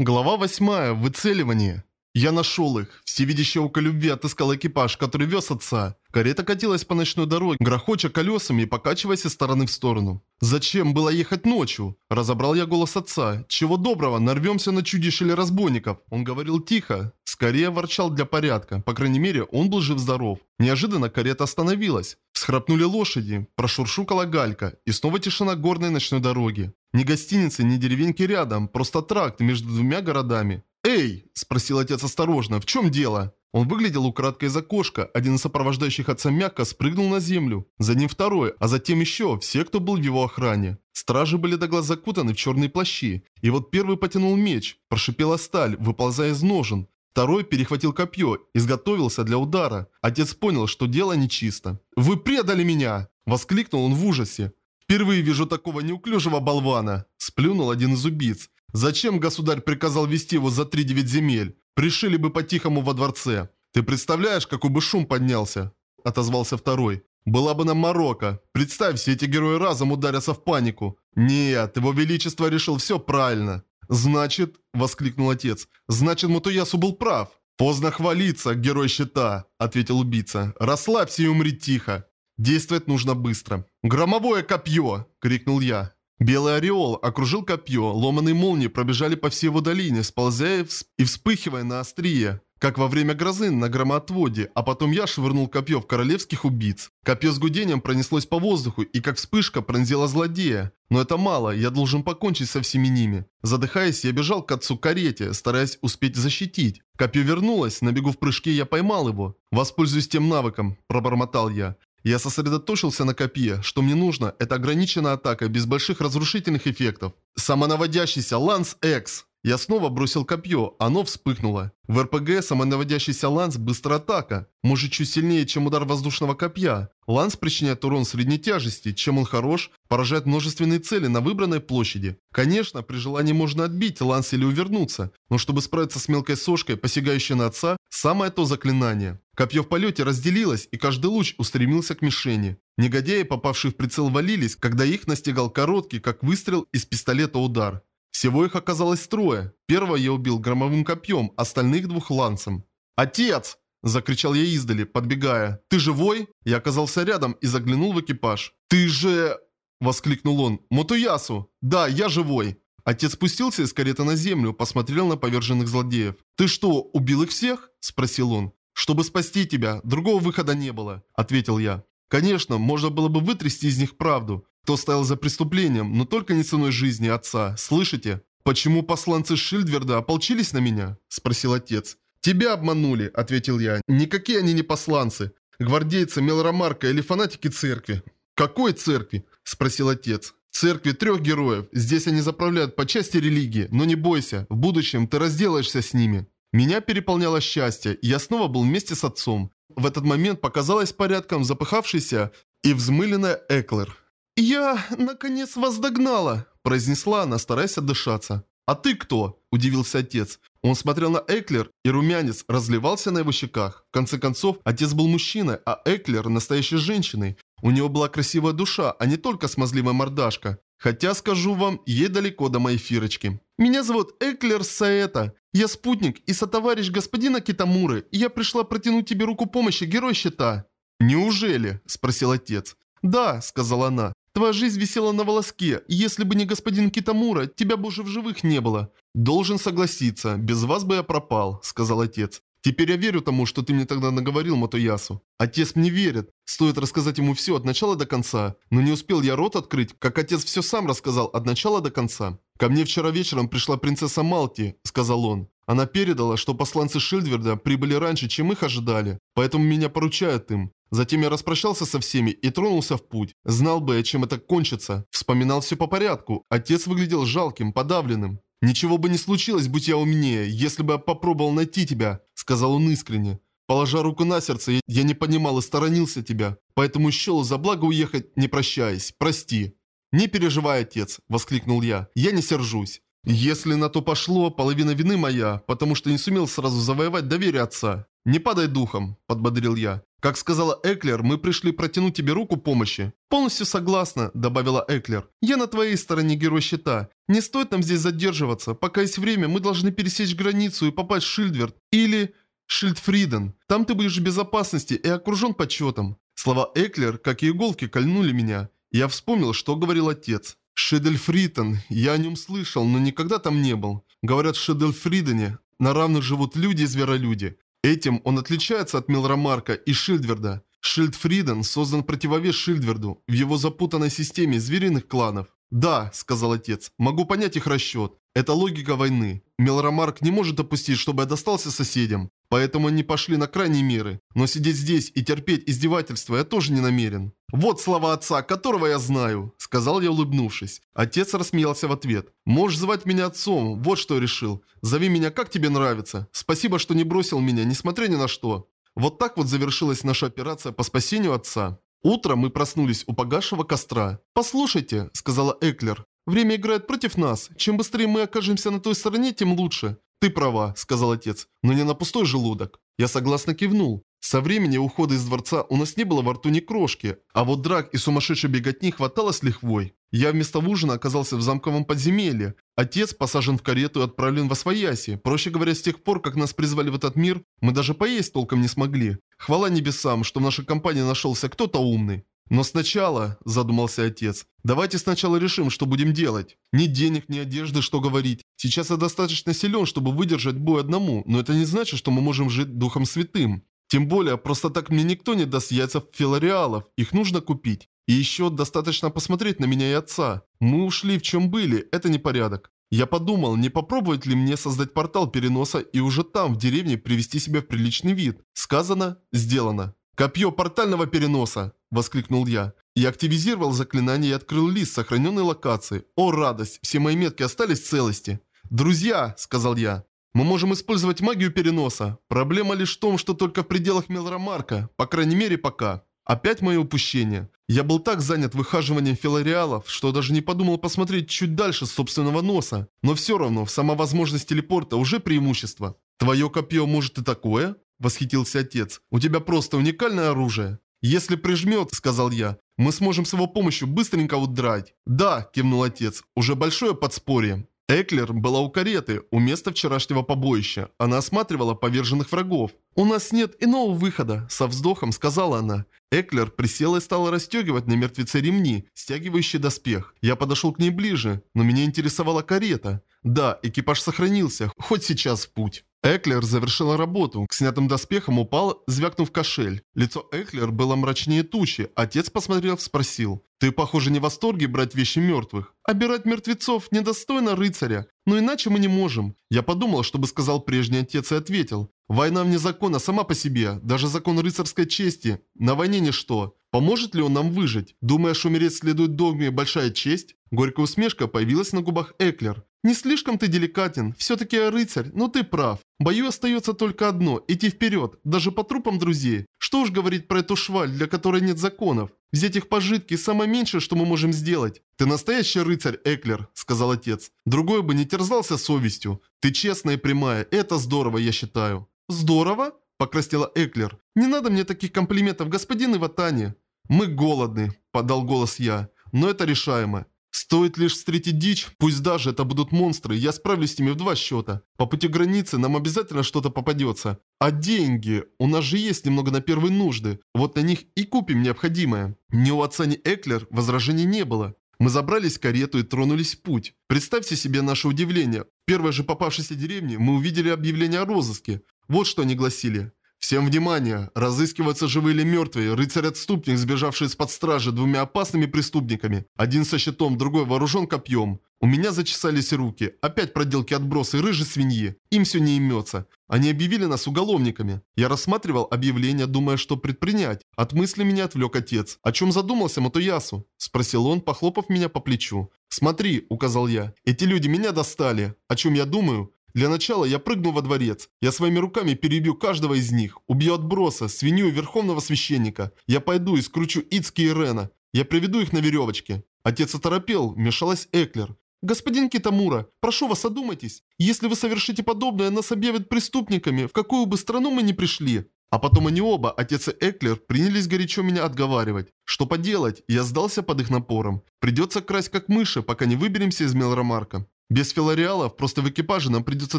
Глава 8. Выцеливание. Я нашел их. Всевидящее око любви отыскал экипаж, который вез отца. Карета катилась по ночной дороге, грохоча колесами и покачиваясь из стороны в сторону. «Зачем было ехать ночью?» Разобрал я голос отца. «Чего доброго, нарвемся на чудищ или разбойников». Он говорил тихо. Скорее ворчал для порядка. По крайней мере, он был жив-здоров. Неожиданно карета остановилась. Всхрапнули лошади, прошуршукала галька, и снова тишина горной ночной дороги. Ни гостиницы, ни деревеньки рядом, просто тракт между двумя городами. «Эй!» – спросил отец осторожно. «В чем дело?» Он выглядел украдкой из окошка, один из сопровождающих отца мягко спрыгнул на землю. За ним второй, а затем еще все, кто был в его охране. Стражи были до глаз закутаны в черные плащи. И вот первый потянул меч, прошипела сталь, выползая из ножен. Второй перехватил копье, изготовился для удара. Отец понял, что дело нечисто. «Вы предали меня!» – воскликнул он в ужасе. «Впервые вижу такого неуклюжего болвана!» – сплюнул один из убийц. «Зачем государь приказал вести его за три девять земель? Пришили бы по-тихому во дворце. Ты представляешь, какой бы шум поднялся?» – отозвался второй. «Была бы нам Марокко. Представь, все эти герои разом ударятся в панику. Нет, его величество решил все правильно». «Значит», – воскликнул отец, – «значит, Мутуясу был прав». «Поздно хвалиться, герой щита», – ответил убийца. «Расслабься и умри тихо. Действовать нужно быстро». «Громовое копье!» – крикнул я. Белый ореол окружил копье, ломаные молнии пробежали по всей его долине, сползая и вспыхивая на острие, как во время грозы на громоотводе, а потом я швырнул копье в королевских убийц. Копье с гудением пронеслось по воздуху и как вспышка пронзила злодея. Но это мало, я должен покончить со всеми ними. Задыхаясь, я бежал к отцу карете, стараясь успеть защитить. Копье вернулось, на бегу в прыжке я поймал его. «Воспользуюсь тем навыком», – пробормотал я. Я сосредоточился на копье. Что мне нужно, это ограниченная атака без больших разрушительных эффектов. Самонаводящийся Ланс X. Я снова бросил копье, оно вспыхнуло. В РПГ самонаводящийся ланс – быстрая атака. Может чуть сильнее, чем удар воздушного копья. Ланс причиняет урон средней тяжести. Чем он хорош, поражает множественные цели на выбранной площади. Конечно, при желании можно отбить ланс или увернуться. Но чтобы справиться с мелкой сошкой, посягающей на отца, самое то заклинание. Копье в полете разделилось, и каждый луч устремился к мишени. Негодяи, попавшие в прицел, валились, когда их настигал короткий, как выстрел из пистолета удар. Всего их оказалось трое. Первого я убил громовым копьем, остальных двух ланцем. «Отец!» – закричал я издали, подбегая. «Ты живой?» Я оказался рядом и заглянул в экипаж. «Ты же...» – воскликнул он. «Мотуясу!» «Да, я живой!» Отец спустился из кареты на землю, посмотрел на поверженных злодеев. «Ты что, убил их всех?» – спросил он. «Чтобы спасти тебя, другого выхода не было», – ответил я. Конечно, можно было бы вытрясти из них правду, кто стоял за преступлением, но только не ценой жизни отца. Слышите? Почему посланцы Шильдверда ополчились на меня? Спросил отец. Тебя обманули, ответил я. Никакие они не посланцы. Гвардейцы Мелромарка или фанатики церкви. Какой церкви? Спросил отец. Церкви трех героев. Здесь они заправляют по части религии. Но не бойся, в будущем ты разделаешься с ними. Меня переполняло счастье, и я снова был вместе с отцом. В этот момент показалась порядком запыхавшаяся и взмыленная Эклер. «Я, наконец, вас догнала!» – произнесла она, стараясь отдышаться. «А ты кто?» – удивился отец. Он смотрел на Эклер, и румянец разливался на его щеках. В конце концов, отец был мужчиной, а Эклер – настоящей женщиной. У него была красивая душа, а не только смазливая мордашка. Хотя, скажу вам, ей далеко до моей фирочки. «Меня зовут Эклер Саэта. Я спутник и сотоварищ господина Китамуры, и я пришла протянуть тебе руку помощи, герой щита». «Неужели?» – спросил отец. «Да», – сказала она. Твоя жизнь висела на волоске, и если бы не господин Китамура, тебя бы уже в живых не было. Должен согласиться, без вас бы я пропал, сказал отец. Теперь я верю тому, что ты мне тогда наговорил, Мотоясу. Отец мне верит. Стоит рассказать ему все от начала до конца. Но не успел я рот открыть, как отец все сам рассказал от начала до конца. «Ко мне вчера вечером пришла принцесса Малти», — сказал он. Она передала, что посланцы Шильдверда прибыли раньше, чем их ожидали, поэтому меня поручают им. Затем я распрощался со всеми и тронулся в путь. Знал бы я, чем это кончится. Вспоминал все по порядку. Отец выглядел жалким, подавленным. «Ничего бы не случилось, будь я умнее, если бы я попробовал найти тебя», — сказал он искренне. Положа руку на сердце, я не понимал и сторонился тебя. Поэтому счел за благо уехать, не прощаясь. Прости. «Не переживай, отец», — воскликнул я. «Я не сержусь. Если на то пошло, половина вины моя, потому что не сумел сразу завоевать доверие отца. Не падай духом», — подбодрил я. Как сказала Эклер, мы пришли протянуть тебе руку помощи. Полностью согласна, добавила Эклер. Я на твоей стороне герой щита. Не стоит нам здесь задерживаться. Пока есть время, мы должны пересечь границу и попасть в Шильдверд. Или... Шильдфриден. Там ты будешь в безопасности и окружен почетом. Слова Эклер, как и иголки, кольнули меня. Я вспомнил, что говорил отец. Шедельфритен. Я о нем слышал, но никогда там не был. Говорят, в Шедельфридене на равных живут люди и зверолюди. Этим он отличается от Милрамарка и Шильдверда. Шильдфриден создан противовес Шильдверду в его запутанной системе звериных кланов. «Да», — сказал отец, — «могу понять их расчет. Это логика войны. Мелромарк не может допустить, чтобы я достался соседям. Поэтому они пошли на крайние меры. Но сидеть здесь и терпеть издевательства я тоже не намерен. «Вот слова отца, которого я знаю», — сказал я, улыбнувшись. Отец рассмеялся в ответ. «Можешь звать меня отцом, вот что я решил. Зови меня, как тебе нравится. Спасибо, что не бросил меня, несмотря ни на что». Вот так вот завершилась наша операция по спасению отца. Утром мы проснулись у погасшего костра. «Послушайте», — сказала Эклер, — «время играет против нас. Чем быстрее мы окажемся на той стороне, тем лучше». «Ты права», — сказал отец, — «но не на пустой желудок». Я согласно кивнул. Со времени ухода из дворца у нас не было во рту ни крошки, а вот драк и сумасшедшей беготни хватало с лихвой. Я вместо ужина оказался в замковом подземелье. Отец посажен в карету и отправлен во свояси. Проще говоря, с тех пор, как нас призвали в этот мир, мы даже поесть толком не смогли. Хвала небесам, что в нашей компании нашелся кто-то умный. Но сначала, задумался отец, давайте сначала решим, что будем делать. Ни денег, ни одежды, что говорить. Сейчас я достаточно силен, чтобы выдержать бой одному, но это не значит, что мы можем жить Духом Святым. Тем более, просто так мне никто не даст яйцев филариалов, их нужно купить. И еще достаточно посмотреть на меня и отца. Мы ушли в чем были, это не порядок. Я подумал, не попробовать ли мне создать портал переноса и уже там, в деревне, привести себя в приличный вид. Сказано, сделано. «Копье портального переноса!» – воскликнул я. Я активизировал заклинание и открыл лист сохраненной локации. О, радость! Все мои метки остались в целости. «Друзья!» – сказал я. «Мы можем использовать магию переноса. Проблема лишь в том, что только в пределах Мелромарка. По крайней мере, пока. Опять мое упущение. Я был так занят выхаживанием филариалов, что даже не подумал посмотреть чуть дальше собственного носа. Но все равно, сама возможность телепорта уже преимущество. Твое копье может и такое? Восхитился отец. У тебя просто уникальное оружие. «Если прижмет», — сказал я, — «мы сможем с его помощью быстренько удрать». «Да», — кивнул отец, — «уже большое подспорье». Эклер была у кареты, у места вчерашнего побоища. Она осматривала поверженных врагов. «У нас нет иного выхода», – со вздохом сказала она. Эклер присела и стала расстегивать на мертвеце ремни, стягивающие доспех. Я подошел к ней ближе, но меня интересовала карета. Да, экипаж сохранился, хоть сейчас в путь. Эклер завершила работу. К снятым доспехам упал, звякнув кошель. Лицо Эклер было мрачнее тучи. Отец, посмотрев, спросил. «Ты, похоже, не в восторге брать вещи мертвых. Обирать мертвецов недостойно рыцаря. Но иначе мы не можем». Я подумал, чтобы сказал прежний отец и ответил. «Война вне закона сама по себе. Даже закон рыцарской чести. На войне ничто. Поможет ли он нам выжить? Думаешь, умереть следует догме большая честь?» Горькая усмешка появилась на губах Эклер. «Не слишком ты деликатен, все-таки я рыцарь, но ты прав. Бою остается только одно – идти вперед, даже по трупам друзей. Что уж говорить про эту шваль, для которой нет законов. Взять их пожитки – самое меньшее, что мы можем сделать. Ты настоящий рыцарь, Эклер, – сказал отец. Другой бы не терзался совестью. Ты честная и прямая, это здорово, я считаю. Здорово? – покраснела Эклер. Не надо мне таких комплиментов, господин Иватани. Мы голодны, – подал голос я. Но это решаемо. Стоит лишь встретить дичь, пусть даже это будут монстры, я справлюсь с ними в два счета. По пути границы нам обязательно что-то попадется. А деньги? У нас же есть немного на первые нужды. Вот на них и купим необходимое. Ни у отца, ни Эклер возражений не было. Мы забрались в карету и тронулись в путь. Представьте себе наше удивление. В первой же попавшейся деревне мы увидели объявление о розыске. Вот что они гласили. Всем внимание! Разыскиваются живые или мертвые, рыцарь-отступник, сбежавший из-под стражи двумя опасными преступниками. Один со щитом, другой вооружен копьем. У меня зачесались руки. Опять проделки отбросы рыжей свиньи. Им все не имется. Они объявили нас уголовниками. Я рассматривал объявление, думая, что предпринять. От мысли меня отвлек отец. «О чем задумался Матуясу?» Спросил он, похлопав меня по плечу. «Смотри», — указал я. «Эти люди меня достали. О чем я думаю? Для начала я прыгну во дворец. Я своими руками перебью каждого из них. Убью отброса, свинью верховного священника. Я пойду и скручу Ицки и Рена. Я приведу их на веревочке. Отец оторопел, вмешалась Эклер. «Господин Китамура, прошу вас, одумайтесь. Если вы совершите подобное, нас объявят преступниками, в какую бы страну мы ни пришли». А потом они оба, отец и Эклер, принялись горячо меня отговаривать. Что поделать, я сдался под их напором. Придется красть как мыши, пока не выберемся из Мелромарка. Без филариалов просто в экипаже нам придется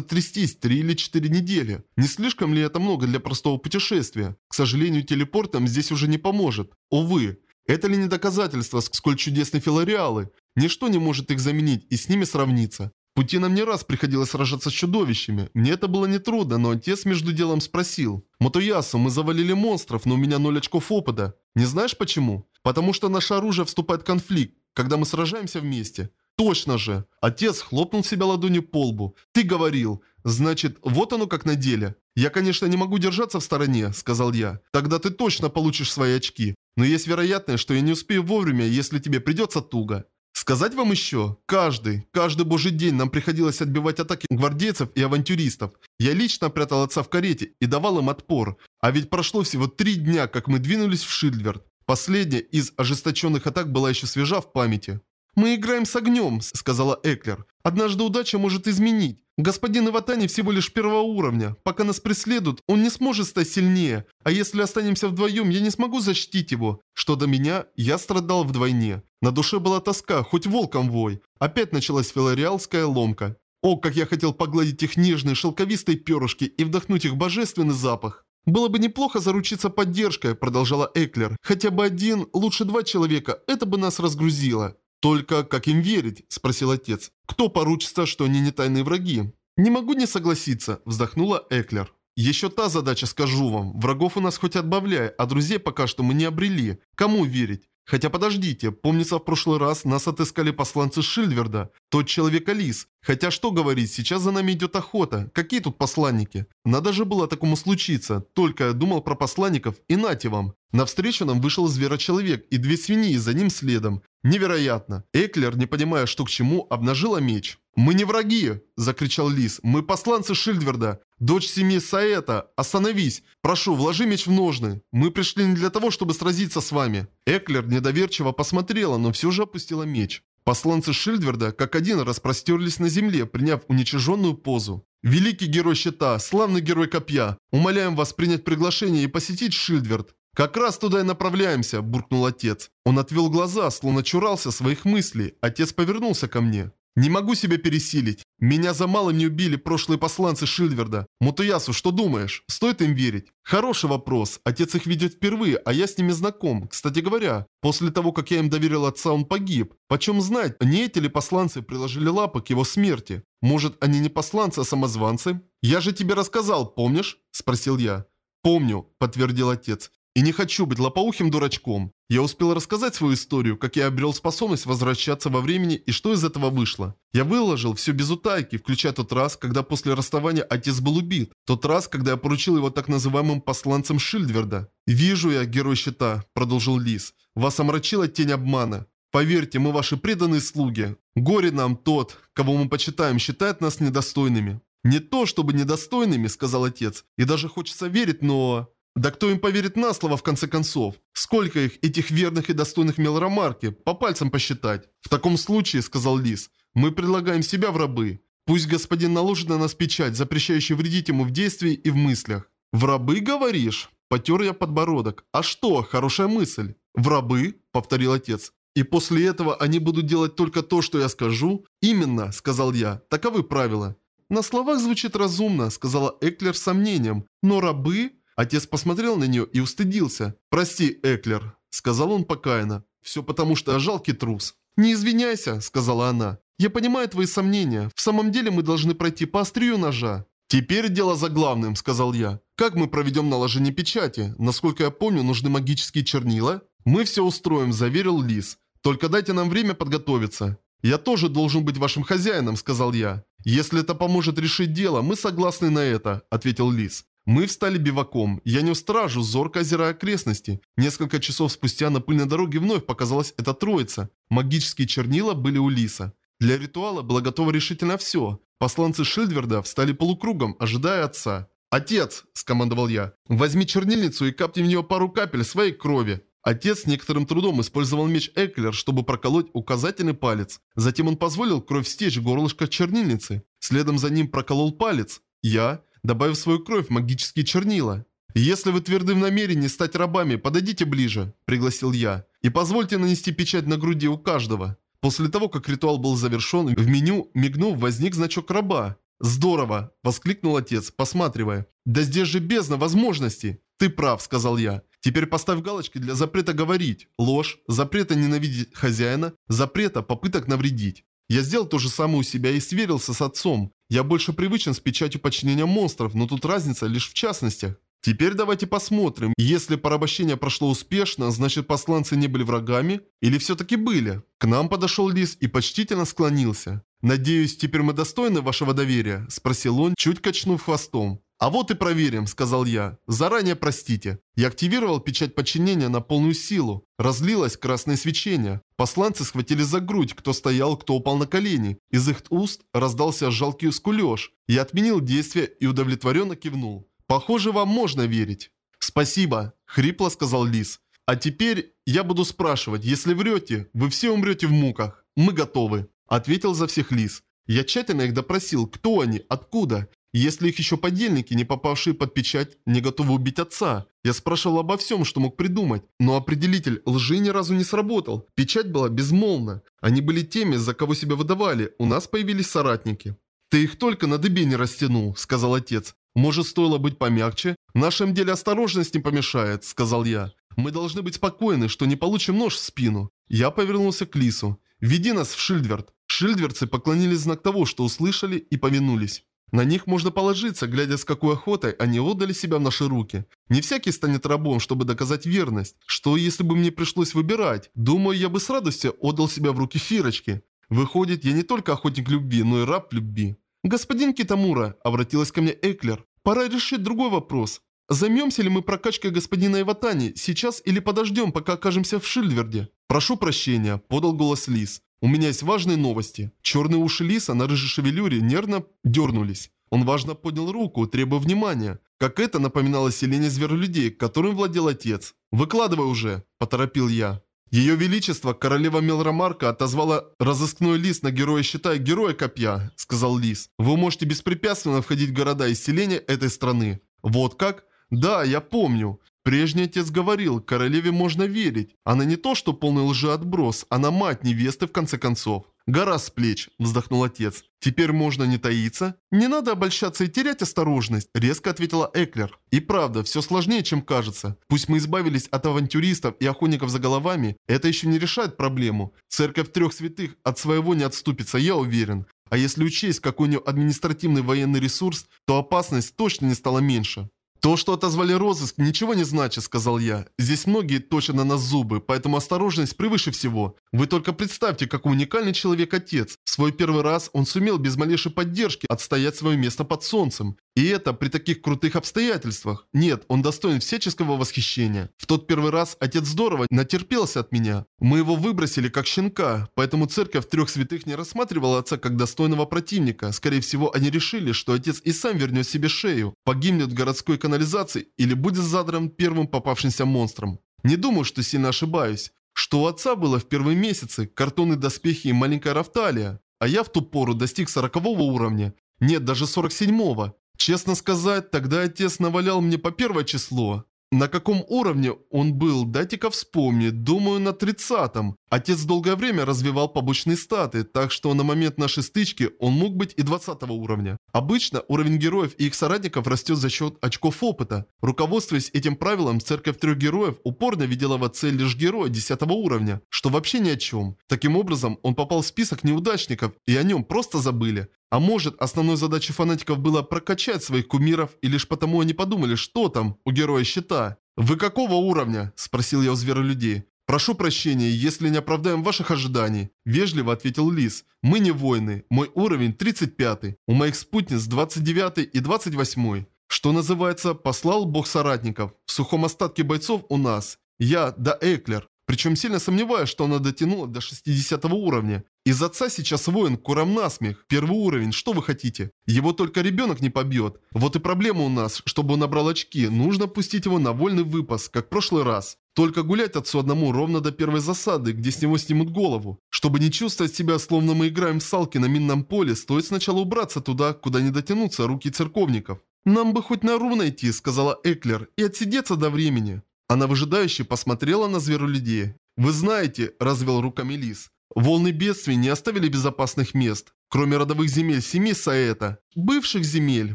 трястись три или четыре недели. Не слишком ли это много для простого путешествия? К сожалению, телепортом здесь уже не поможет. Увы. Это ли не доказательство, сколь чудесны филариалы? Ничто не может их заменить и с ними сравниться. В пути нам не раз приходилось сражаться с чудовищами. Мне это было нетрудно, но отец между делом спросил. «Мотоясу, мы завалили монстров, но у меня ноль очков опыта. Не знаешь почему? Потому что наше оружие вступает в конфликт, когда мы сражаемся вместе. Точно же. Отец хлопнул себя ладонью по лбу. Ты говорил. Значит, вот оно как на деле. Я, конечно, не могу держаться в стороне, сказал я. Тогда ты точно получишь свои очки. Но есть вероятность, что я не успею вовремя, если тебе придется туго. Сказать вам еще? Каждый, каждый божий день нам приходилось отбивать атаки гвардейцев и авантюристов. Я лично прятал отца в карете и давал им отпор. А ведь прошло всего три дня, как мы двинулись в Шильдверд. Последняя из ожесточенных атак была еще свежа в памяти. «Мы играем с огнем», — сказала Эклер. «Однажды удача может изменить. Господин Иватани всего лишь первого уровня. Пока нас преследуют, он не сможет стать сильнее. А если останемся вдвоем, я не смогу защитить его. Что до меня, я страдал вдвойне. На душе была тоска, хоть волком вой. Опять началась филариалская ломка. О, как я хотел погладить их нежные шелковистые перышки и вдохнуть их божественный запах. «Было бы неплохо заручиться поддержкой», – продолжала Эклер. «Хотя бы один, лучше два человека, это бы нас разгрузило». «Только как им верить?» – спросил отец. «Кто поручится, что они не тайные враги?» «Не могу не согласиться», – вздохнула Эклер. «Еще та задача, скажу вам. Врагов у нас хоть отбавляй, а друзей пока что мы не обрели. Кому верить? Хотя подождите, помнится в прошлый раз нас отыскали посланцы Шильдверда, тот человек-алис. Хотя что говорить, сейчас за нами идет охота. Какие тут посланники? Надо же было такому случиться. Только я думал про посланников и нате вам. Навстречу нам вышел зверочеловек и две свиньи за ним следом. Невероятно. Эклер, не понимая, что к чему, обнажила меч. «Мы не враги!» – закричал Лис. «Мы посланцы Шильдверда. Дочь семьи Саэта, остановись! Прошу, вложи меч в ножны. Мы пришли не для того, чтобы сразиться с вами». Эклер недоверчиво посмотрела, но все же опустила меч. Посланцы Шильдверда как один распростерлись на земле, приняв уничиженную позу. «Великий герой щита, славный герой копья, умоляем вас принять приглашение и посетить Шильдверд. «Как раз туда и направляемся», – буркнул отец. Он отвел глаза, словно чурался своих мыслей. Отец повернулся ко мне. «Не могу себя пересилить. Меня за малым не убили прошлые посланцы Шильдверда. Мутуясу, что думаешь? Стоит им верить?» «Хороший вопрос. Отец их видит впервые, а я с ними знаком. Кстати говоря, после того, как я им доверил отца, он погиб. Почем знать, не эти ли посланцы приложили лапы к его смерти? Может, они не посланцы, а самозванцы?» «Я же тебе рассказал, помнишь?» – спросил я. «Помню», – подтвердил отец. И не хочу быть лопоухим дурачком. Я успел рассказать свою историю, как я обрел способность возвращаться во времени и что из этого вышло. Я выложил все без утайки, включая тот раз, когда после расставания отец был убит. Тот раз, когда я поручил его так называемым посланцам Шильдверда. «Вижу я, герой щита», – продолжил Лис. «Вас омрачила тень обмана. Поверьте, мы ваши преданные слуги. Горе нам тот, кого мы почитаем, считает нас недостойными». «Не то, чтобы недостойными», – сказал отец. «И даже хочется верить, но...» Да кто им поверит на слово в конце концов? Сколько их, этих верных и достойных мелромарки, по пальцам посчитать? В таком случае, сказал Лис, мы предлагаем себя в рабы. Пусть господин наложит на нас печать, запрещающую вредить ему в действии и в мыслях. В рабы, говоришь? Потер я подбородок. А что, хорошая мысль. В рабы? Повторил отец. И после этого они будут делать только то, что я скажу? Именно, сказал я. Таковы правила. На словах звучит разумно, сказала Эклер с сомнением. Но рабы? Отец посмотрел на нее и устыдился. «Прости, Эклер», — сказал он покаянно. «Все потому, что я жалкий трус». «Не извиняйся», — сказала она. «Я понимаю твои сомнения. В самом деле мы должны пройти по острию ножа». «Теперь дело за главным», — сказал я. «Как мы проведем наложение печати? Насколько я помню, нужны магические чернила?» «Мы все устроим», — заверил Лис. «Только дайте нам время подготовиться». «Я тоже должен быть вашим хозяином», — сказал я. «Если это поможет решить дело, мы согласны на это», — ответил Лис. Мы встали биваком. Я нес стражу, зорко озирая окрестности. Несколько часов спустя на пыльной дороге вновь показалась эта троица. Магические чернила были у Лиса. Для ритуала было готово решительно все. Посланцы Шильдверда встали полукругом, ожидая отца. «Отец!» – скомандовал я. «Возьми чернильницу и капни в нее пару капель своей крови». Отец с некоторым трудом использовал меч Эклер, чтобы проколоть указательный палец. Затем он позволил кровь стечь в горлышко чернильницы. Следом за ним проколол палец. Я добавив свою кровь в магические чернила. «Если вы тверды в намерении стать рабами, подойдите ближе», – пригласил я. «И позвольте нанести печать на груди у каждого». После того, как ритуал был завершен, в меню, мигнув, возник значок раба. «Здорово!» – воскликнул отец, посматривая. «Да здесь же бездна возможностей!» «Ты прав», – сказал я. «Теперь поставь галочки для запрета говорить, ложь, запрета ненавидеть хозяина, запрета попыток навредить». Я сделал то же самое у себя и сверился с отцом. Я больше привычен с печатью подчинения монстров, но тут разница лишь в частностях. Теперь давайте посмотрим, если порабощение прошло успешно, значит посланцы не были врагами? Или все-таки были? К нам подошел лис и почтительно склонился. «Надеюсь, теперь мы достойны вашего доверия?» – спросил он, чуть качнув хвостом. «А вот и проверим», – сказал я. «Заранее простите». Я активировал печать подчинения на полную силу. Разлилось красное свечение. Посланцы схватили за грудь, кто стоял, кто упал на колени. Из их уст раздался жалкий скулеж. Я отменил действие и удовлетворенно кивнул. «Похоже, вам можно верить». «Спасибо», – хрипло сказал Лис. «А теперь я буду спрашивать, если врете, вы все умрете в муках. Мы готовы». Ответил за всех Лис. Я тщательно их допросил, кто они, откуда. Если их еще подельники, не попавшие под печать, не готовы убить отца. Я спрашивал обо всем, что мог придумать. Но определитель лжи ни разу не сработал. Печать была безмолвна. Они были теми, за кого себя выдавали. У нас появились соратники. «Ты их только на дыбе не растянул», — сказал отец. «Может, стоило быть помягче? В нашем деле осторожность не помешает», — сказал я. «Мы должны быть спокойны, что не получим нож в спину». Я повернулся к Лису. «Веди нас в Шильдверд». Шильдверцы поклонились знак того, что услышали, и повинулись. На них можно положиться, глядя с какой охотой они отдали себя в наши руки. Не всякий станет рабом, чтобы доказать верность. Что, если бы мне пришлось выбирать? Думаю, я бы с радостью отдал себя в руки Фирочки. Выходит, я не только охотник любви, но и раб любви. «Господин Китамура», — обратилась ко мне Эклер, — «пора решить другой вопрос. Займемся ли мы прокачкой господина Иватани сейчас или подождем, пока окажемся в Шильдверде?» «Прошу прощения», — подал голос Лис. «У меня есть важные новости». Черные уши Лиса на рыжей шевелюре нервно дернулись. Он важно поднял руку, требуя внимания. Как это напоминало селение зверолюдей, которым владел отец. «Выкладывай уже», – поторопил я. Ее Величество, королева Мелромарка, отозвала разыскной лист на героя щита и героя копья, сказал Лис. Вы можете беспрепятственно входить в города и селения этой страны. Вот как? Да, я помню. Прежний отец говорил, королеве можно верить. Она не то, что полный лжеотброс, она мать невесты в конце концов. «Гора с плеч», – вздохнул отец. «Теперь можно не таиться?» «Не надо обольщаться и терять осторожность», – резко ответила Эклер. «И правда, все сложнее, чем кажется. Пусть мы избавились от авантюристов и охотников за головами, это еще не решает проблему. Церковь трех святых от своего не отступится, я уверен. А если учесть, какой у нее административный военный ресурс, то опасность точно не стала меньше. «То, что отозвали розыск, ничего не значит», — сказал я. «Здесь многие точат на нас зубы, поэтому осторожность превыше всего. Вы только представьте, какой уникальный человек отец. В свой первый раз он сумел без малейшей поддержки отстоять свое место под солнцем. И это при таких крутых обстоятельствах. Нет, он достоин всяческого восхищения. В тот первый раз отец здорово натерпелся от меня. Мы его выбросили как щенка, поэтому церковь трех святых не рассматривала отца как достойного противника. Скорее всего, они решили, что отец и сам вернет себе шею, погибнет в городской канализации или будет задран первым попавшимся монстром. Не думаю, что сильно ошибаюсь. Что у отца было в первые месяцы, картонные доспехи и маленькая рафталия. А я в ту пору достиг сорокового уровня. Нет, даже сорок седьмого. Честно сказать, тогда отец навалял мне по первое число. На каком уровне он был, дайте-ка вспомнить, думаю на тридцатом. Отец долгое время развивал побочные статы, так что на момент нашей стычки он мог быть и 20 уровня. Обычно уровень героев и их соратников растет за счет очков опыта. Руководствуясь этим правилом, церковь трех героев упорно видела в отце лишь героя 10 уровня, что вообще ни о чем. Таким образом, он попал в список неудачников, и о нем просто забыли. А может, основной задачей фанатиков было прокачать своих кумиров, и лишь потому они подумали, что там у героя щита. «Вы какого уровня?» – спросил я у зверолюдей. «Прошу прощения, если не оправдаем ваших ожиданий», – вежливо ответил Лис. «Мы не воины. Мой уровень 35. У моих спутниц 29 и 28. Что называется, послал бог соратников. В сухом остатке бойцов у нас. Я, да Эклер. Причем сильно сомневаюсь, что она дотянула до 60 уровня. Из отца сейчас воин курам насмех. Первый уровень, что вы хотите? Его только ребенок не побьет. Вот и проблема у нас, чтобы он набрал очки, нужно пустить его на вольный выпас, как в прошлый раз. Только гулять отцу одному ровно до первой засады, где с него снимут голову. Чтобы не чувствовать себя, словно мы играем в салки на минном поле, стоит сначала убраться туда, куда не дотянутся руки церковников. «Нам бы хоть на Ру найти», — сказала Эклер, — «и отсидеться до времени». Она выжидающе посмотрела на зверолюдей. «Вы знаете», — развел руками Лис, — «волны бедствий не оставили безопасных мест. Кроме родовых земель семьи Саэта. Бывших земель,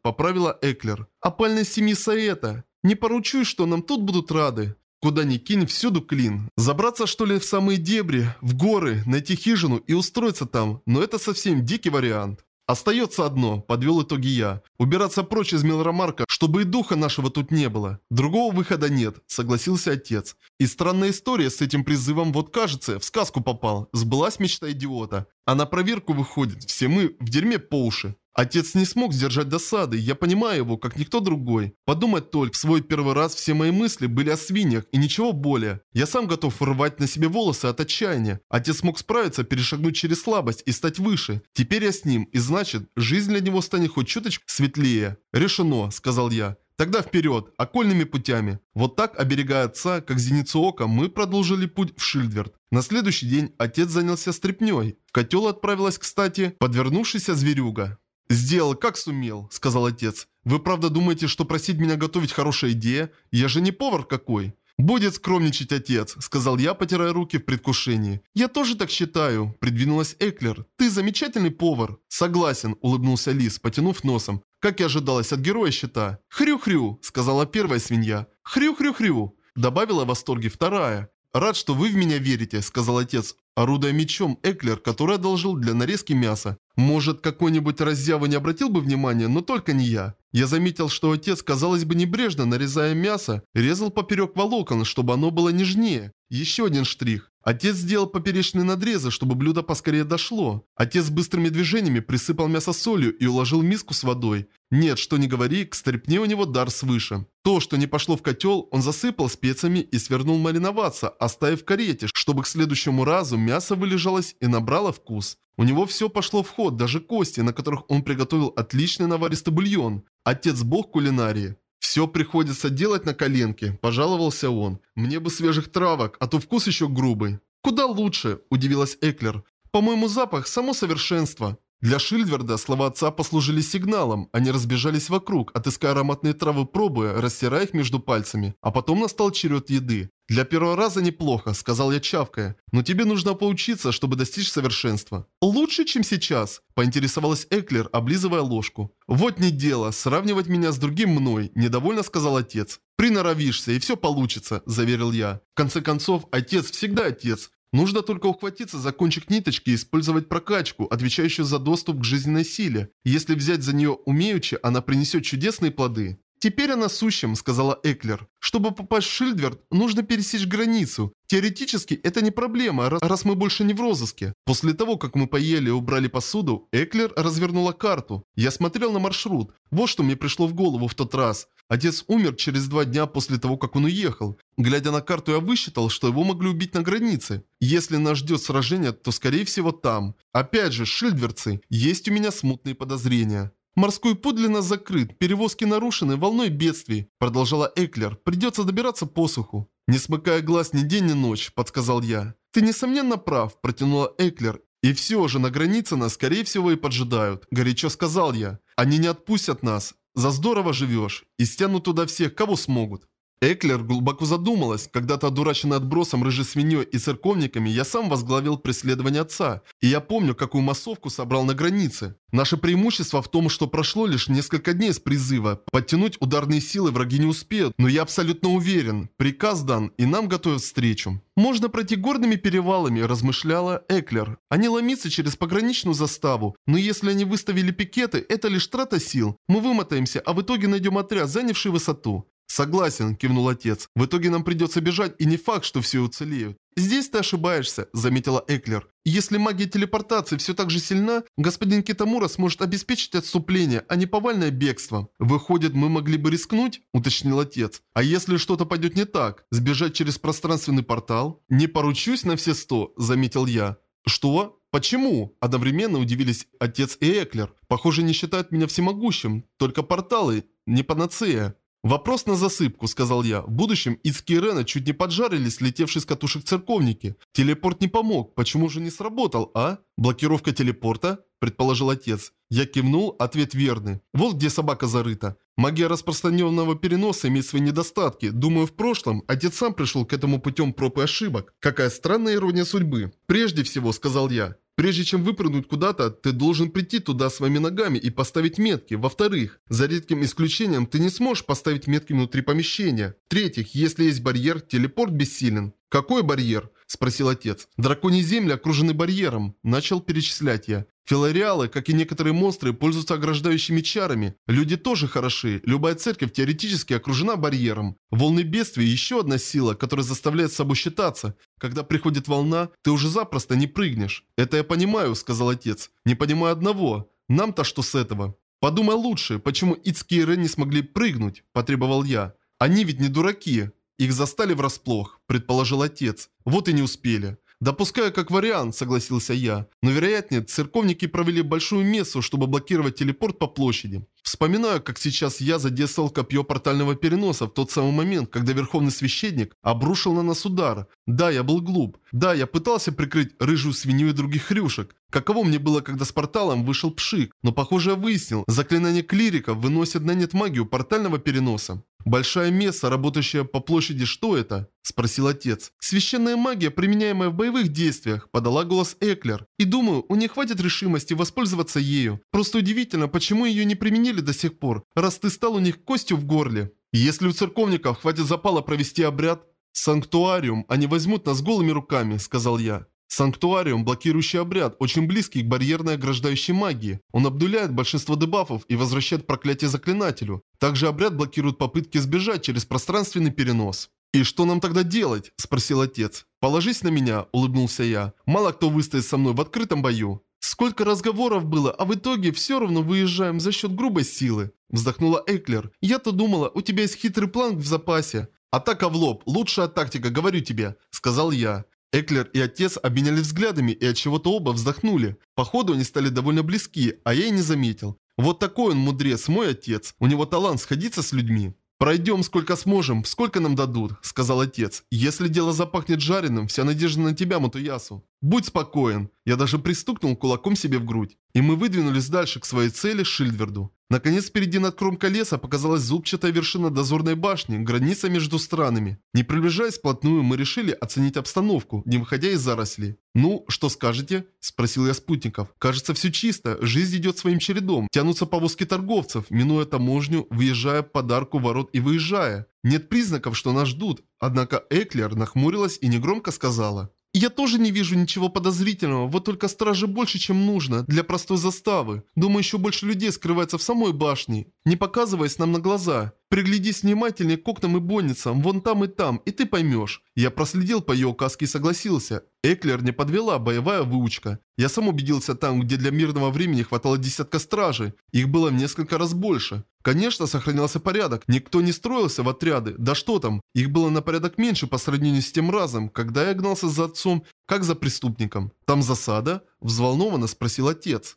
поправила Эклер. Опальность семьи Саэта. Не поручусь, что нам тут будут рады. Куда ни кинь, всюду клин. Забраться что ли в самые дебри, в горы, найти хижину и устроиться там, но это совсем дикий вариант. Остается одно, подвел итоги я. Убираться прочь из Милромарка, чтобы и духа нашего тут не было. Другого выхода нет, согласился отец. И странная история с этим призывом вот кажется, в сказку попал. Сбылась мечта идиота. А на проверку выходит, все мы в дерьме по уши. Отец не смог сдержать досады, я понимаю его, как никто другой. Подумать только, в свой первый раз все мои мысли были о свиньях и ничего более. Я сам готов рвать на себе волосы от отчаяния. Отец смог справиться, перешагнуть через слабость и стать выше. Теперь я с ним, и значит, жизнь для него станет хоть чуточку светлее. Решено, сказал я. Тогда вперед, окольными путями. Вот так, оберегая отца, как зеницу ока, мы продолжили путь в Шильдверд. На следующий день отец занялся стряпнёй. В котел отправилась, кстати, подвернувшаяся зверюга. «Сделал, как сумел», — сказал отец. «Вы правда думаете, что просить меня готовить хорошая идея? Я же не повар какой». «Будет скромничать отец», — сказал я, потирая руки в предвкушении. «Я тоже так считаю», — придвинулась Эклер. «Ты замечательный повар». «Согласен», — улыбнулся Лис, потянув носом. «Как и ожидалось от героя щита». «Хрю-хрю», — сказала первая свинья. «Хрю-хрю-хрю», — добавила в восторге вторая. «Рад, что вы в меня верите», — сказал отец, орудуя мечом Эклер, который одолжил для нарезки мяса. Может, какой-нибудь разъява не обратил бы внимания, но только не я. Я заметил, что отец, казалось бы, небрежно, нарезая мясо, резал поперек волокон, чтобы оно было нежнее. Еще один штрих. Отец сделал поперечные надрезы, чтобы блюдо поскорее дошло. Отец быстрыми движениями присыпал мясо солью и уложил миску с водой. Нет, что не говори, к стрепне у него дар свыше. То, что не пошло в котел, он засыпал специями и свернул мариноваться, оставив в карете, чтобы к следующему разу мясо вылежалось и набрало вкус. У него все пошло в ход, даже кости, на которых он приготовил отличный наваристый бульон. Отец бог кулинарии. «Все приходится делать на коленке», – пожаловался он. «Мне бы свежих травок, а то вкус еще грубый». «Куда лучше?» – удивилась Эклер. «По-моему, запах – само совершенство». Для Шильдверда слова отца послужили сигналом. Они разбежались вокруг, отыская ароматные травы пробуя, растирая их между пальцами. А потом настал черед еды. «Для первого раза неплохо», — сказал я чавкая. «Но тебе нужно поучиться, чтобы достичь совершенства». «Лучше, чем сейчас», — поинтересовалась Эклер, облизывая ложку. «Вот не дело, сравнивать меня с другим мной», — недовольно сказал отец. «Приноровишься, и все получится», – заверил я. В конце концов, отец всегда отец. Нужно только ухватиться за кончик ниточки и использовать прокачку, отвечающую за доступ к жизненной силе. Если взять за нее умеючи, она принесет чудесные плоды. «Теперь о насущем», — сказала Эклер. «Чтобы попасть в Шильдверд, нужно пересечь границу. Теоретически это не проблема, раз мы больше не в розыске». После того, как мы поели и убрали посуду, Эклер развернула карту. Я смотрел на маршрут. Вот что мне пришло в голову в тот раз. Отец умер через два дня после того, как он уехал. Глядя на карту, я высчитал, что его могли убить на границе. Если нас ждет сражение, то скорее всего там. Опять же, шильдверцы, есть у меня смутные подозрения. «Морской нас закрыт, перевозки нарушены волной бедствий», продолжала Эклер. «Придется добираться по суху». «Не смыкая глаз ни день, ни ночь», подсказал я. «Ты несомненно прав», протянула Эклер. «И все же на границе нас, скорее всего, и поджидают», горячо сказал я. «Они не отпустят нас. За здорово живешь. И стянут туда всех, кого смогут». Эклер глубоко задумалась. Когда-то одураченный отбросом рыжей свиньей и церковниками, я сам возглавил преследование отца. И я помню, какую массовку собрал на границе. Наше преимущество в том, что прошло лишь несколько дней с призыва. Подтянуть ударные силы враги не успеют, но я абсолютно уверен. Приказ дан, и нам готовят встречу. «Можно пройти горными перевалами», – размышляла Эклер. «Они ломиться через пограничную заставу, но если они выставили пикеты, это лишь трата сил. Мы вымотаемся, а в итоге найдем отряд, занявший высоту. «Согласен», – кивнул отец. «В итоге нам придется бежать, и не факт, что все уцелеют». «Здесь ты ошибаешься», – заметила Эклер. «Если магия телепортации все так же сильна, господин Китамура сможет обеспечить отступление, а не повальное бегство. Выходит, мы могли бы рискнуть?» – уточнил отец. «А если что-то пойдет не так? Сбежать через пространственный портал?» «Не поручусь на все сто», – заметил я. «Что? Почему?» – одновременно удивились отец и Эклер. «Похоже, не считают меня всемогущим. Только порталы, не панацея». «Вопрос на засыпку», — сказал я. В будущем Ицки и Рена чуть не поджарили слетевшие с катушек церковники. Телепорт не помог. Почему же не сработал, а? Блокировка телепорта? Предположил отец. Я кивнул, ответ верный. Вот где собака зарыта. Магия распространенного переноса имеет свои недостатки. Думаю, в прошлом отец сам пришел к этому путем проб и ошибок. Какая странная ирония судьбы. Прежде всего, сказал я, Прежде чем выпрыгнуть куда-то, ты должен прийти туда своими ногами и поставить метки. Во-вторых, за редким исключением, ты не сможешь поставить метки внутри помещения. В-третьих, если есть барьер, телепорт бессилен. Какой барьер? Спросил отец. Драконьи земли окружены барьером. Начал перечислять я. Филариалы, как и некоторые монстры, пользуются ограждающими чарами. Люди тоже хороши. Любая церковь теоретически окружена барьером. Волны бедствия – еще одна сила, которая заставляет с собой считаться. Когда приходит волна, ты уже запросто не прыгнешь. Это я понимаю, сказал отец. Не понимаю одного. Нам-то что с этого? Подумай лучше, почему Ицки и Рен не смогли прыгнуть, потребовал я. Они ведь не дураки. Их застали врасплох, предположил отец. Вот и не успели. «Допускаю как вариант», – согласился я. «Но вероятнее, церковники провели большую мессу, чтобы блокировать телепорт по площади. Вспоминаю, как сейчас я задействовал копье портального переноса в тот самый момент, когда Верховный Священник обрушил на нас удар. Да, я был глуп. Да, я пытался прикрыть рыжую свинью и других хрюшек. Каково мне было, когда с порталом вышел пшик, но похоже я выяснил, заклинание клирика выносит на нет магию портального переноса. «Большая месса, работающая по площади, что это?» – спросил отец. «Священная магия, применяемая в боевых действиях», – подала голос Эклер. «И думаю, у них хватит решимости воспользоваться ею. Просто удивительно, почему ее не применили до сих пор, раз ты стал у них костью в горле. Если у церковников хватит запала провести обряд, «Санктуариум, они возьмут нас голыми руками», – сказал я. Санктуариум – блокирующий обряд, очень близкий к барьерной ограждающей магии. Он обдуляет большинство дебафов и возвращает проклятие заклинателю. Также обряд блокирует попытки сбежать через пространственный перенос. «И что нам тогда делать?» – спросил отец. «Положись на меня», – улыбнулся я. «Мало кто выстоит со мной в открытом бою». «Сколько разговоров было, а в итоге все равно выезжаем за счет грубой силы», – вздохнула Эклер. «Я-то думала, у тебя есть хитрый план в запасе». «Атака в лоб, лучшая тактика, говорю тебе», – сказал я. Эклер и отец обменялись взглядами и от чего-то оба вздохнули. Походу они стали довольно близки, а я и не заметил. Вот такой он мудрец, мой отец. У него талант сходиться с людьми. «Пройдем сколько сможем, сколько нам дадут», — сказал отец. «Если дело запахнет жареным, вся надежда на тебя, Матуясу. Будь спокоен». Я даже пристукнул кулаком себе в грудь. И мы выдвинулись дальше к своей цели, Шильдверду. Наконец, впереди над кромкой леса показалась зубчатая вершина дозорной башни, граница между странами. Не приближаясь вплотную, мы решили оценить обстановку, не выходя из зарослей. «Ну, что скажете?» – спросил я спутников. «Кажется, все чисто, жизнь идет своим чередом. Тянутся повозки торговцев, минуя таможню, выезжая подарку ворот и выезжая. Нет признаков, что нас ждут». Однако Эклер нахмурилась и негромко сказала. Я тоже не вижу ничего подозрительного, вот только стражи больше, чем нужно, для простой заставы. Думаю, еще больше людей скрывается в самой башне, не показываясь нам на глаза. Приглядись внимательнее к окнам и больницам, вон там и там, и ты поймешь. Я проследил по ее указке и согласился. Эклер не подвела боевая выучка. Я сам убедился там, где для мирного времени хватало десятка стражей. Их было в несколько раз больше. Конечно, сохранялся порядок. Никто не строился в отряды. Да что там, их было на порядок меньше по сравнению с тем разом, когда я гнался за отцом, как за преступником. «Там засада?» – взволнованно спросил отец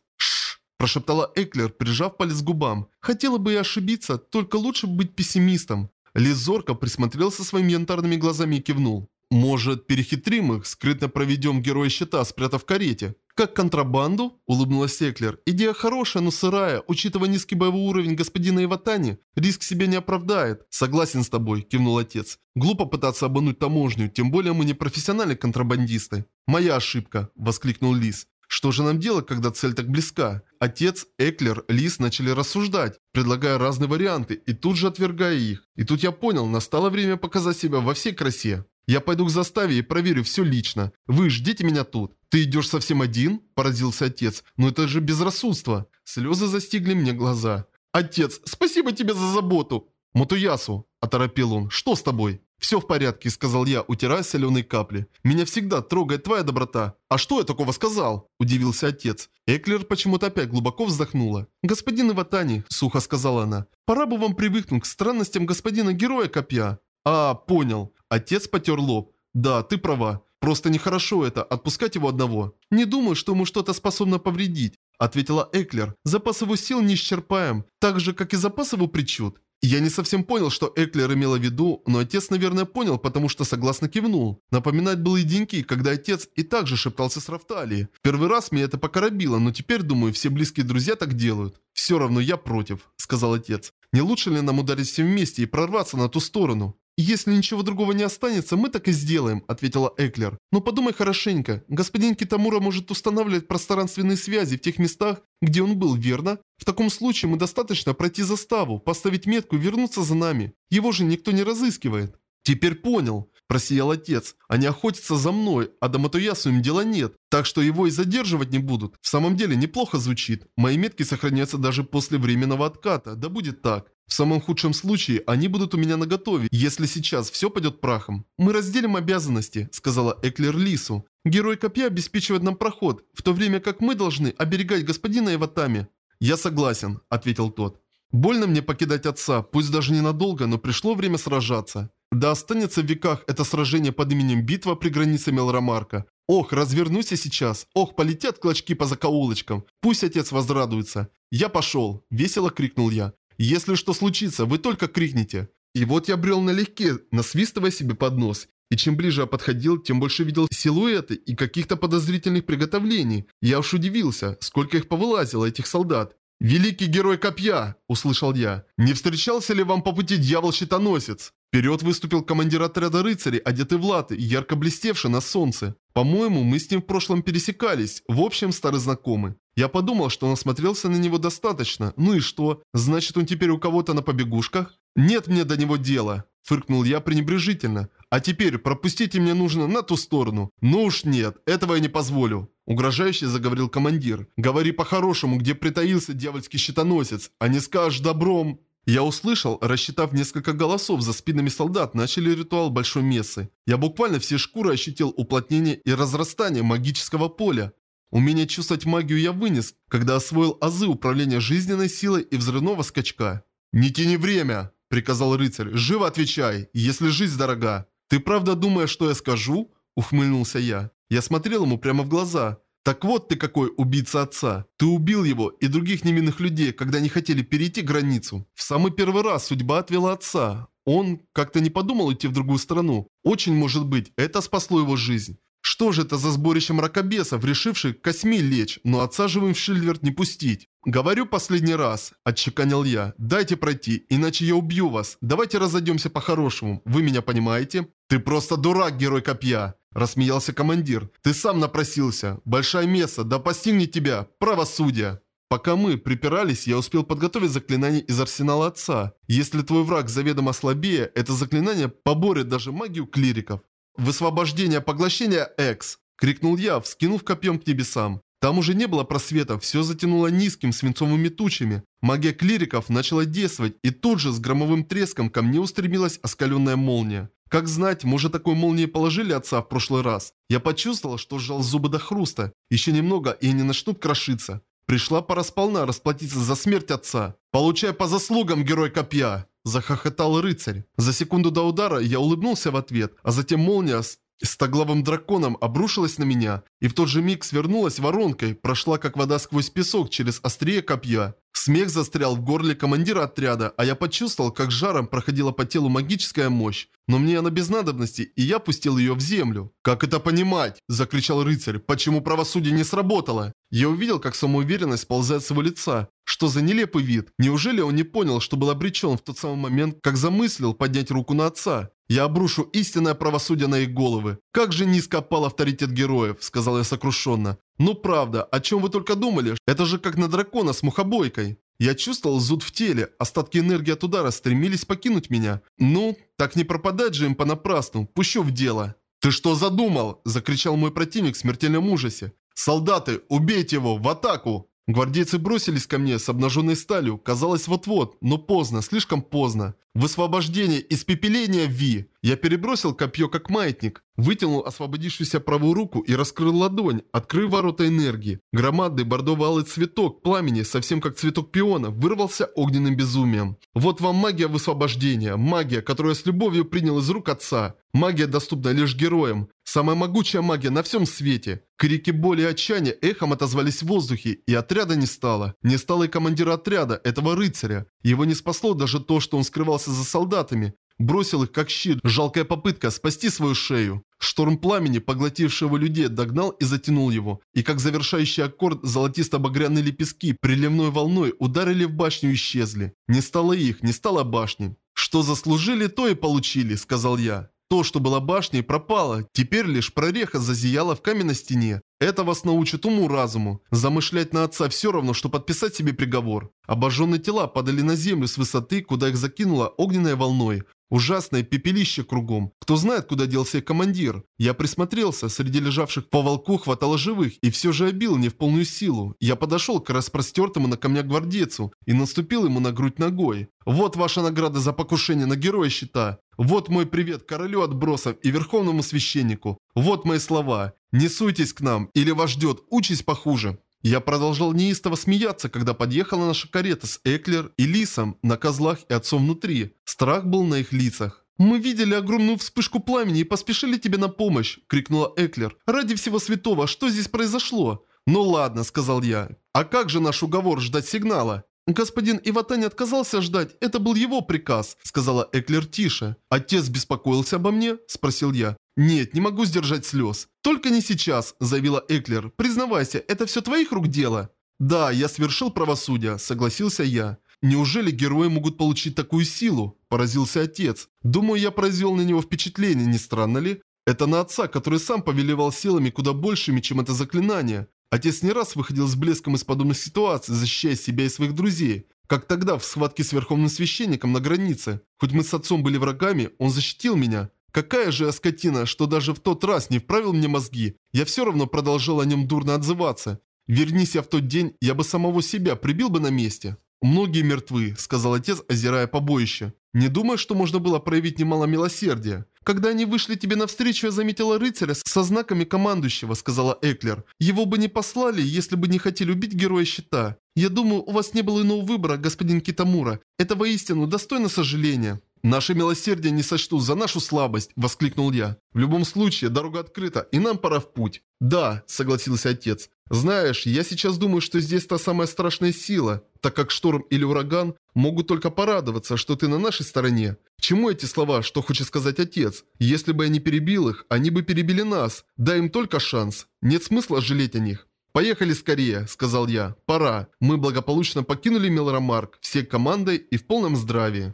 прошептала Эклер, прижав палец к губам. «Хотела бы я ошибиться, только лучше быть пессимистом». Лис зорко присмотрелся своими янтарными глазами и кивнул. «Может, перехитрим их, скрытно проведем героя щита, спрятав в карете?» «Как контрабанду?» – улыбнулась Эклер. «Идея хорошая, но сырая. Учитывая низкий боевой уровень господина Иватани, риск себя не оправдает». «Согласен с тобой», – кивнул отец. «Глупо пытаться обмануть таможню, тем более мы не профессиональные контрабандисты». «Моя ошибка», – воскликнул Лис. Что же нам делать, когда цель так близка? Отец, Эклер, Лис начали рассуждать, предлагая разные варианты и тут же отвергая их. И тут я понял, настало время показать себя во всей красе. Я пойду к заставе и проверю все лично. Вы ждите меня тут. Ты идешь совсем один? Поразился отец. Но это же безрассудство. Слезы застигли мне глаза. Отец, спасибо тебе за заботу. Мотуясу, оторопил он, что с тобой? «Все в порядке», — сказал я, утирая соленые капли. «Меня всегда трогает твоя доброта». «А что я такого сказал?» – удивился отец. Эклер почему-то опять глубоко вздохнула. «Господин Иватани», – сухо сказала она, – «пора бы вам привыкнуть к странностям господина героя копья». «А, понял». Отец потер лоб. «Да, ты права. Просто нехорошо это, отпускать его одного. Не думаю, что ему что-то способно повредить», – ответила Эклер. «Запас его сил не исчерпаем, так же, как и запас его причуд». Я не совсем понял, что Эклер имела в виду, но отец, наверное, понял, потому что согласно кивнул. Напоминать было и деньки, когда отец и также шептался с Рафталией. Первый раз меня это покоробило, но теперь, думаю, все близкие друзья так делают. «Все равно я против», — сказал отец. «Не лучше ли нам ударить все вместе и прорваться на ту сторону?» «Если ничего другого не останется, мы так и сделаем», — ответила Эклер. «Но подумай хорошенько. Господин Китамура может устанавливать пространственные связи в тех местах, где он был, верно? В таком случае мы достаточно пройти заставу, поставить метку и вернуться за нами. Его же никто не разыскивает». «Теперь понял», – просиял отец. «Они охотятся за мной, а до Матуясу им дела нет, так что его и задерживать не будут. В самом деле неплохо звучит. Мои метки сохранятся даже после временного отката, да будет так. В самом худшем случае они будут у меня наготове, если сейчас все пойдет прахом. Мы разделим обязанности, сказала Эклер Лису. Герой копья обеспечивает нам проход, в то время как мы должны оберегать господина Иватами. Я согласен, ответил тот. Больно мне покидать отца, пусть даже ненадолго, но пришло время сражаться. Да останется в веках это сражение под именем «Битва при границе Мелромарка». Ох, развернусь я сейчас. Ох, полетят клочки по закоулочкам. Пусть отец возрадуется. Я пошел. Весело крикнул я. Если что случится, вы только крикните. И вот я брел налегке, насвистывая себе под нос. И чем ближе я подходил, тем больше видел силуэты и каких-то подозрительных приготовлений. Я уж удивился, сколько их повылазило, этих солдат. «Великий герой копья!» – услышал я. «Не встречался ли вам по пути дьявол-щитоносец?» Вперед выступил командир отряда рыцарей, одетый в латы, ярко блестевший на солнце. По-моему, мы с ним в прошлом пересекались, в общем, старый знакомый. Я подумал, что он осмотрелся на него достаточно. Ну и что? Значит, он теперь у кого-то на побегушках? Нет мне до него дела. Фыркнул я пренебрежительно. А теперь пропустите мне нужно на ту сторону. Ну уж нет, этого я не позволю. Угрожающе заговорил командир. Говори по-хорошему, где притаился дьявольский щитоносец, а не скажешь добром. Я услышал, рассчитав несколько голосов за спинами солдат, начали ритуал большой мессы. Я буквально все шкуры ощутил уплотнение и разрастание магического поля. Умение чувствовать магию я вынес, когда освоил азы управления жизненной силой и взрывного скачка. «Не тяни время!» – приказал рыцарь. «Живо отвечай, если жизнь дорога!» «Ты правда думаешь, что я скажу?» – ухмыльнулся я. Я смотрел ему прямо в глаза. «Так вот ты какой убийца отца! Ты убил его и других невинных людей, когда они хотели перейти границу. В самый первый раз судьба отвела отца. Он как-то не подумал идти в другую страну. Очень может быть, это спасло его жизнь. Что же это за сборище мракобесов, решивших косьми лечь, но отца живым в Шильверт не пустить? «Говорю последний раз», – отчеканил я. «Дайте пройти, иначе я убью вас. Давайте разойдемся по-хорошему. Вы меня понимаете?» «Ты просто дурак, герой копья!» – рассмеялся командир. «Ты сам напросился. Большая месса, да постигнет тебя. Правосудие!» Пока мы припирались, я успел подготовить заклинание из арсенала отца. Если твой враг заведомо слабее, это заклинание поборет даже магию клириков. «Высвобождение поглощения X!» – крикнул я, вскинув копьем к небесам. Там уже не было просвета, все затянуло низким свинцовыми тучами. Магия клириков начала действовать, и тут же с громовым треском ко мне устремилась оскаленная молния. Как знать, может такой молнией положили отца в прошлый раз. Я почувствовал, что сжал зубы до хруста. Еще немного, и они начнут крошиться. Пришла пора сполна расплатиться за смерть отца. Получай по заслугам, герой копья! Захохотал рыцарь. За секунду до удара я улыбнулся в ответ, а затем молния стоглавым драконом обрушилась на меня, и в тот же миг свернулась воронкой, прошла как вода сквозь песок через острие копья. Смех застрял в горле командира отряда, а я почувствовал, как жаром проходила по телу магическая мощь. Но мне она без надобности, и я пустил ее в землю. «Как это понимать?» – закричал рыцарь. «Почему правосудие не сработало?» Я увидел, как самоуверенность ползает с его лица. Что за нелепый вид? Неужели он не понял, что был обречен в тот самый момент, как замыслил поднять руку на отца? Я обрушу истинное правосудие на их головы. Как же низко пал авторитет героев, сказал я сокрушенно. Ну правда, о чем вы только думали? Это же как на дракона с мухобойкой. Я чувствовал зуд в теле, остатки энергии от удара стремились покинуть меня. Ну, так не пропадать же им понапрасну, пущу в дело. «Ты что задумал?» – закричал мой противник в смертельном ужасе. «Солдаты, убейте его! В атаку!» Гвардейцы бросились ко мне с обнаженной сталью. Казалось, вот-вот, но поздно, слишком поздно. Высвобождение, испепеление Ви. Я перебросил копье как маятник, вытянул освободившуюся правую руку и раскрыл ладонь, открыв ворота энергии. Громадный бордово-алый цветок пламени, совсем как цветок пиона, вырвался огненным безумием. Вот вам магия высвобождения, магия, которую я с любовью принял из рук отца. Магия доступна лишь героям. Самая могучая магия на всем свете. Крики боли и отчаяния эхом отозвались в воздухе, и отряда не стало. Не стало и командира отряда, этого рыцаря. Его не спасло даже то, что он скрывался за солдатами. Бросил их как щит, жалкая попытка спасти свою шею. Шторм пламени, поглотивший его людей, догнал и затянул его. И как завершающий аккорд, золотисто-багряные лепестки приливной волной ударили в башню и исчезли. Не стало их, не стало башни. «Что заслужили, то и получили», — сказал я. То, что было башней, пропало. Теперь лишь прореха зазияла в каменной стене. Это вас научит уму-разуму. Замышлять на отца все равно, что подписать себе приговор. Обожженные тела падали на землю с высоты, куда их закинуло огненной волной. Ужасное пепелище кругом. Кто знает, куда делся командир. Я присмотрелся, среди лежавших по волку хватало живых, и все же обил не в полную силу. Я подошел к распростертому на камнях гвардейцу и наступил ему на грудь ногой. Вот ваша награда за покушение на героя щита. Вот мой привет королю отбросов и верховному священнику. Вот мои слова. Не суйтесь к нам, или вас ждет участь похуже. Я продолжал неистово смеяться, когда подъехала наша карета с Эклер и Лисом на козлах и отцом внутри. Страх был на их лицах. «Мы видели огромную вспышку пламени и поспешили тебе на помощь!» – крикнула Эклер. «Ради всего святого, что здесь произошло?» «Ну ладно», – сказал я. «А как же наш уговор ждать сигнала?» «Господин Иватань отказался ждать, это был его приказ», – сказала Эклер тише. «Отец беспокоился обо мне?» – спросил я. «Нет, не могу сдержать слез». «Только не сейчас», – заявила Эклер. «Признавайся, это все твоих рук дело?» «Да, я совершил правосудие», – согласился я. «Неужели герои могут получить такую силу?» – поразился отец. «Думаю, я произвел на него впечатление, не странно ли? Это на отца, который сам повелевал силами куда большими, чем это заклинание. Отец не раз выходил с блеском из подобных ситуаций, защищая себя и своих друзей. Как тогда, в схватке с верховным священником на границе. Хоть мы с отцом были врагами, он защитил меня. Какая же я скотина, что даже в тот раз не вправил мне мозги. Я все равно продолжал о нем дурно отзываться. Вернись я в тот день, я бы самого себя прибил бы на месте. «Многие мертвы», — сказал отец, озирая побоище. «Не думаю, что можно было проявить немало милосердия. Когда они вышли тебе навстречу, я заметила рыцаря со знаками командующего», — сказала Эклер. «Его бы не послали, если бы не хотели убить героя щита. Я думаю, у вас не было иного выбора, господин Китамура. Это воистину достойно сожаления». «Наше милосердие не сочтут за нашу слабость», – воскликнул я. «В любом случае, дорога открыта, и нам пора в путь». «Да», – согласился отец. «Знаешь, я сейчас думаю, что здесь та самая страшная сила, так как шторм или ураган могут только порадоваться, что ты на нашей стороне. Чему эти слова, что хочет сказать отец? Если бы я не перебил их, они бы перебили нас. Дай им только шанс. Нет смысла жалеть о них». «Поехали скорее», — сказал я. «Пора. Мы благополучно покинули Мелромарк, все командой и в полном здравии».